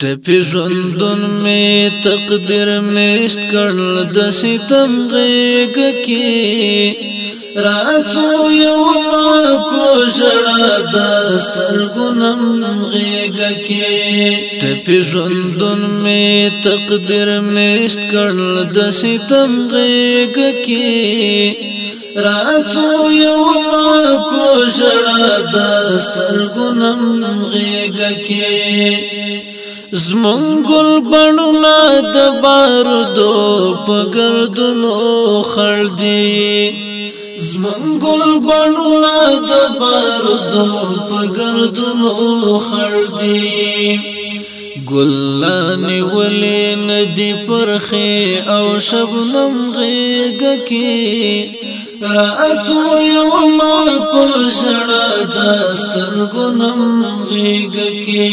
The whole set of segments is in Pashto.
ټپی ژوندون می تقدیر میشت کړل د ستم غېګ کې راتو یو ما پوشړه د سترګونم غېګ کې ټپی ژوندون می تقدیر میشت کړل د ستم غېګ کې راتو یو ما پوشړه د سترګونم غېګ کې زمون گل بڼونه د بارودو په گردونو خړ دي زمون گل بڼونه د بارودو په گردونو خړ دي ګلان ولې ندی پرخي او شبنم غېګه کې راتو یو ما پښړه دستن ګنم غېګ کې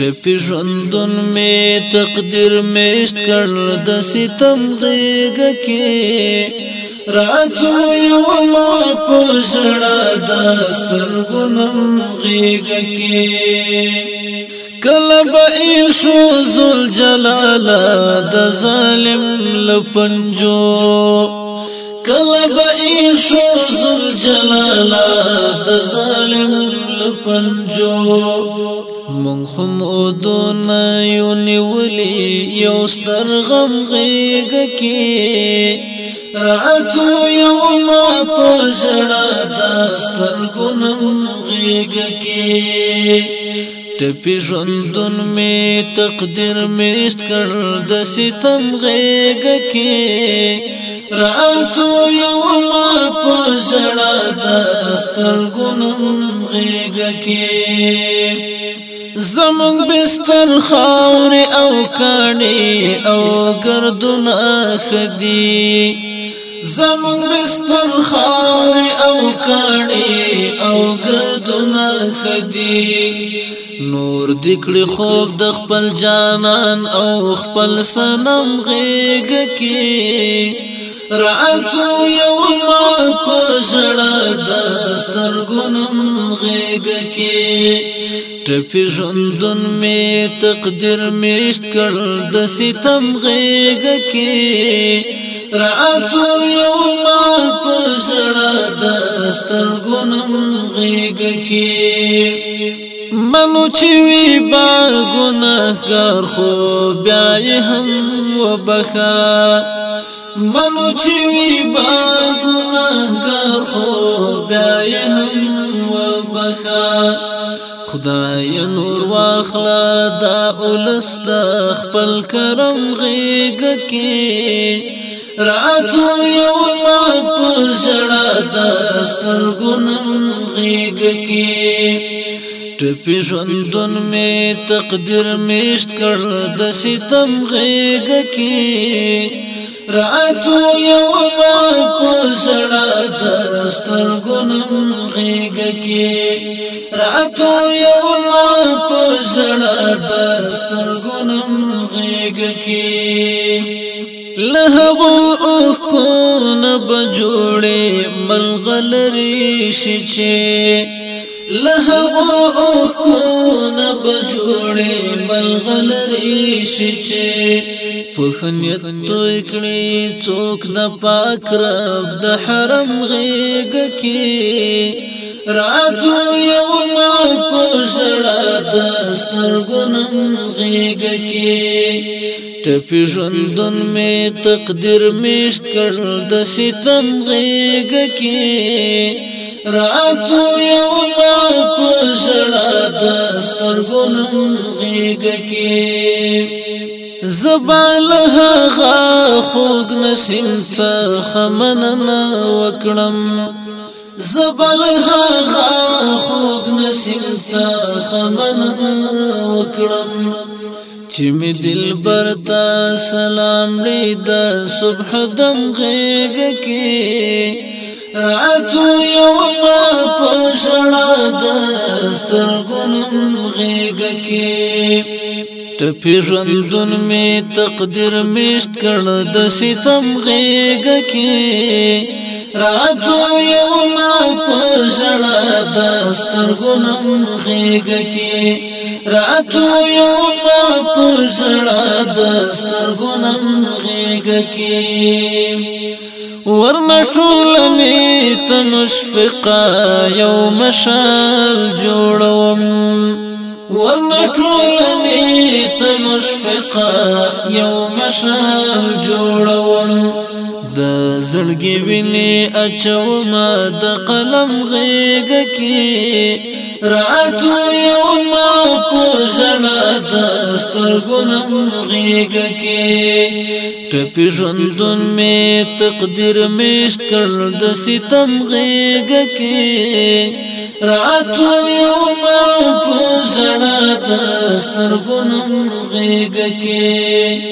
ټپی ژوندون می تقدیر میشت کړل د ستم غیګ کې راځو یو مې پښړه دستر ګنم غیګ کې کله به شو زل جلال د ظالم لپنجو کله به شو زل جلال د ظالم پنجو مونږ هم او دون یو نیولې یو ستر غم غېګ کې راتو یو ما پښړه داستر ګنم غېګ کې ټپی ژوندون می تقدیر میشت کړ د ستم غېګ کې راتو یو پسړه د سترګونم غېګه کې زمون بستر خاور او کانی او گردونه خدي زمون بستر خاور او کانی او گردونه خدي نور دکړي خوب د خپل جانان او خپل سنم غېګه کې راتو یو ما پژړه د سترګونم غېګ کې ټپي ژوندون می تقدیر میشت کړ د ستم غېګ کې راتو یو ما پژړه د سترګونم غېګ کې منو چې وی با ګناهګار خو بیا هم وبخا منو چې وی با ګناهګار خو بیا هم وبخا خدای نور واخلا دا اولست خپل کرم غیګ کې راتو یو ما پزړه دستر ګنم غیګ کې ټپی ژوندون می تقدیر میشت کړ د ستم غیګ کې راتو یو ما پسړه دستر ګنم غیګه کې راتو یو ما پسړه دستر ګنم غیګه کې لهغو اوخ کو نب جوړې ملغلري شي چې لهغو اوخ کو نب جوړې ملغلري شي چې په نیت توې کړې څوک د پاک رب د حرم غېګ کې راتو یو ما پښړه د سترګونم غېګ کې ټپي ژوندون مې تقدیر میشت کړل د ستم غېګ کې راتو یو ما پښړه د سترګونم غېګ کې زبال هغه خوږ نسیم څخه مننه وکړم زبال هغه خوږ نسیم څخه مننه وکړم چې می دلبر ته سلام لید صبح دم غېږ کې اتو یوم پښړه د سترګو غېږ کې ټپی ژوندون می تقدیر میشت کړه د ستم غېګ کې راتو یو ما پښړه د سترګونم غېګ کې راتو یو ما پښړه د سترګونم غېګ کې ورمشول می تنشفقا یوم شال جوړ ټولنې ته مشفقه یو مشال جوړول د زړګي ویني اچو ما د قلم غېګ کې راتو یو ما پوزنا دستر گنم غیگ کی ٹپی جندن میں تقدیر میشت کرد ستم غیگ کی راتو یو ما پوزنا دستر غنم غیگ کی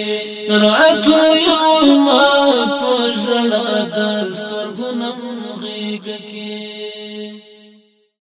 راتو یو ما پوزنا دستر